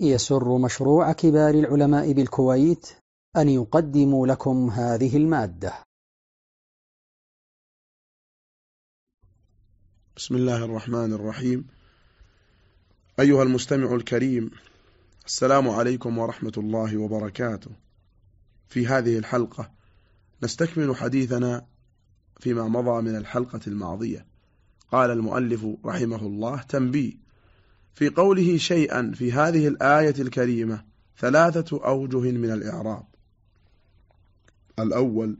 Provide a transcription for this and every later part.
يسر مشروع كبار العلماء بالكويت أن يقدم لكم هذه المادة. بسم الله الرحمن الرحيم. أيها المستمع الكريم السلام عليكم ورحمة الله وبركاته. في هذه الحلقة نستكمل حديثنا فيما مضى من الحلقة الماضية. قال المؤلف رحمه الله تنبيه في قوله شيئا في هذه الآية الكريمة ثلاثة أوجه من الإعراب. الأول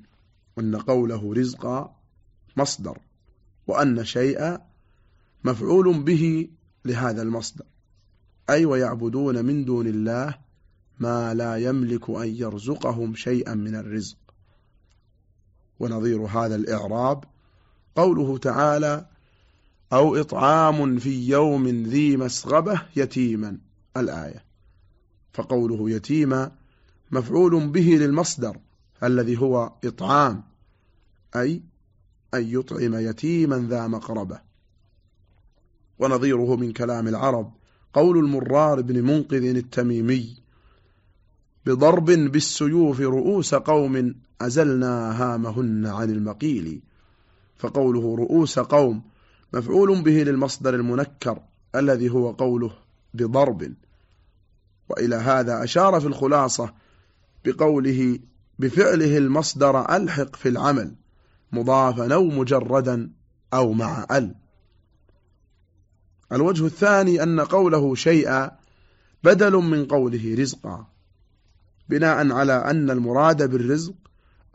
أن قوله رزقا مصدر وأن شيئا مفعول به لهذا المصدر. أي ويعبدون من دون الله ما لا يملك أن يرزقهم شيئا من الرزق. ونظير هذا الإعراب قوله تعالى أو إطعام في يوم ذي مسغبة يتيما الآية. فقوله يتيما مفعول به للمصدر الذي هو إطعام أي أن يطعم يتيما ذا مقربة. ونظيره من كلام العرب قول المرار بن منقذ التميمي بضرب بالسيوف رؤوس قوم أزلنا هامهن عن المقيل. فقوله رؤوس قوم مفعول به للمصدر المنكر الذي هو قوله بضرب. وإلى هذا أشار في الخلاصة بقوله بفعله المصدر ألحق في العمل مضافا أو مجردا أو مع ال. الوجه الثاني أن قوله شيئا بدل من قوله رزقا بناء على أن المراد بالرزق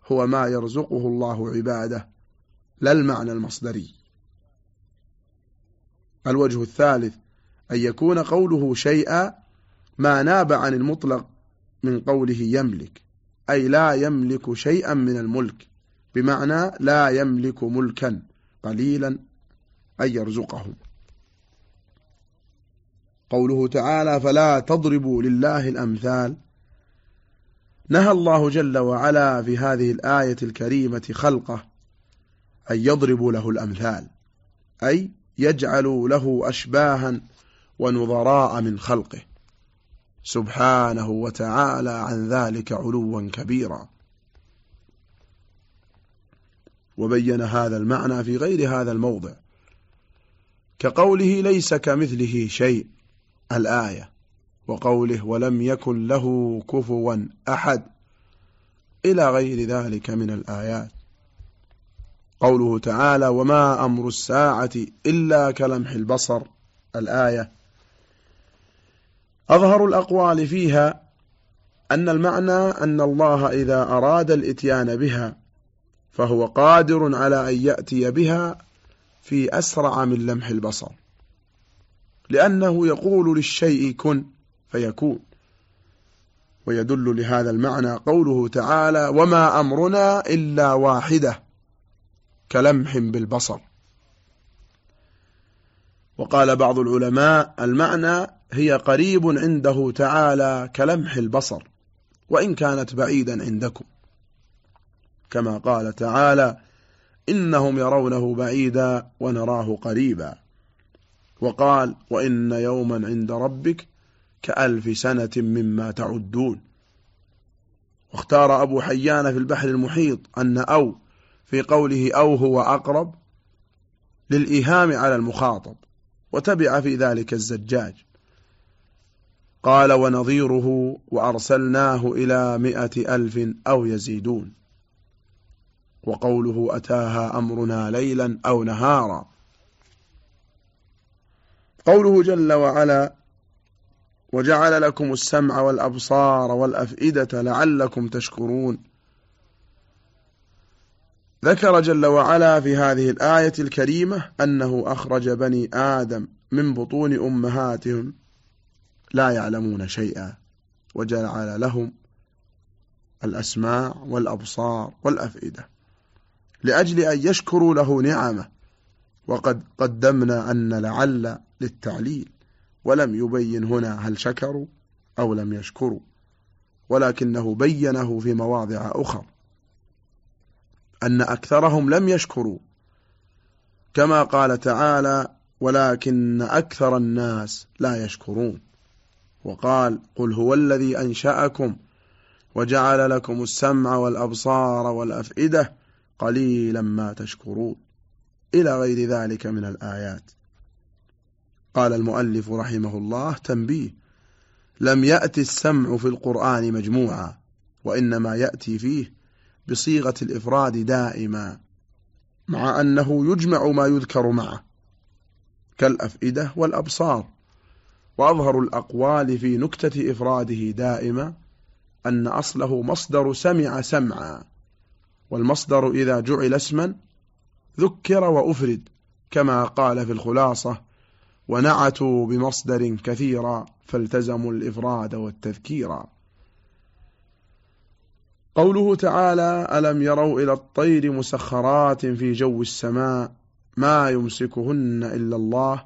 هو ما يرزقه الله عباده لا المعنى المصدري. الوجه الثالث أن يكون قوله شيئا ما ناب عن المطلق من قوله يملك أي لا يملك شيئا من الملك بمعنى لا يملك ملكا قليلا أن يرزقهم قوله تعالى فلا تضربوا لله الأمثال. نهى الله جل وعلا في هذه الآية الكريمة خلقه أن يضربوا له الأمثال أي يجعل له أشباها ونظراء من خلقه. سبحانه وتعالى عن ذلك علوا كبيرا. وبين هذا المعنى في غير هذا الموضع. كقوله ليس كمثله شيء الآية. وقوله ولم يكن له كفوا أحد. إلى غير ذلك من الآيات. قوله تعالى وما أمر الساعة إلا كلمح البصر الآية. أظهر الأقوال فيها أن المعنى أن الله إذا أراد الإتيان بها فهو قادر على أن يأتي بها في أسرع من لمح البصر. لأنه يقول للشيء كن فيكون. ويدل لهذا المعنى قوله تعالى وما أمرنا إلا واحدة. كلمح بالبصر. وقال بعض العلماء المعنى هي قريب عنده تعالى كلمح البصر وإن كانت بعيدا عندكم. كما قال تعالى إنهم يرونه بعيدا ونراه قريبا. وقال وإن يوما عند ربك كألف سنة مما تعدون. واختار أبو حيان في البحر المحيط أن أو في قوله أو هو أقرب للإيهام على المخاطب وتبع في ذلك الزجاج. قال ونظيره وأرسلناه إلى مئة ألف أو يزيدون. وقوله أتاها أمرنا ليلا أو نهارا. قوله جل وعلا وجعل لكم السمع والأبصار والأفئدة لعلكم تشكرون. ذكر جل وعلا في هذه الآية الكريمة أنه أخرج بني آدم من بطون أمهاتهم لا يعلمون شيئا وجعل لهم الأسماع والأبصار والأفئدة لأجل أن يشكروا له نعمة. وقد قدمنا أن لعل للتعليل ولم يبين هنا هل شكروا أو لم يشكروا ولكنه بينه في مواضع أخرى. أن أكثرهم لم يشكروا كما قال تعالى ولكن أكثر الناس لا يشكرون وقال قل هو الذي أنشأكم وجعل لكم السمع والأبصار والأفئدة قليلا ما تشكرون إلى غير ذلك من الآيات. قال المؤلف رحمه الله تنبيه لم يأتي السمع في القرآن مجموعا وإنما يأتي فيه بصيغة الإفراد دائما مع أنه يجمع ما يذكر معه كالأفئدة والأبصار. وأظهر الأقوال في نكتة إفراده دائما أن أصله مصدر سمع سمعا والمصدر إذا جعل اسما ذكر وأفرد كما قال في الخلاصة ونعتوا بمصدر كثيرا فالتزموا الإفراد والتذكيرا. قوله تعالى ألم يروا إلى الطير مسخرات في جو السماء ما يمسكهن إلا الله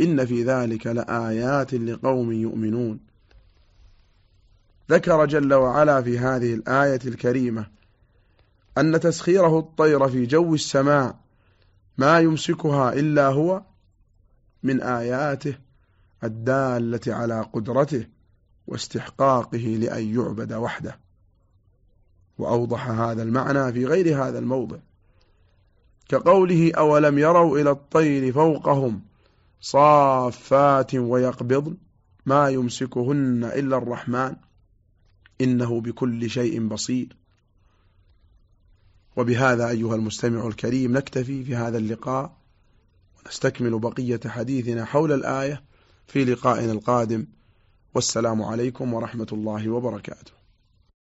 إن في ذلك لآيات لقوم يؤمنون. ذكر جل وعلا في هذه الآية الكريمة أن تسخيره الطير في جو السماء ما يمسكها إلا هو من آياته الدالة على قدرته واستحقاقه لأن يعبد وحده وأوضح هذا المعنى في غير هذا الموضع. كقوله أولم يروا إلى الطير فوقهم صافات ويقبضن ما يمسكهن إلا الرحمن إنه بكل شيء بصير. وبهذا أيها المستمع الكريم نكتفي في هذا اللقاء ونستكمل بقية حديثنا حول الآية في لقائنا القادم. والسلام عليكم ورحمة الله وبركاته.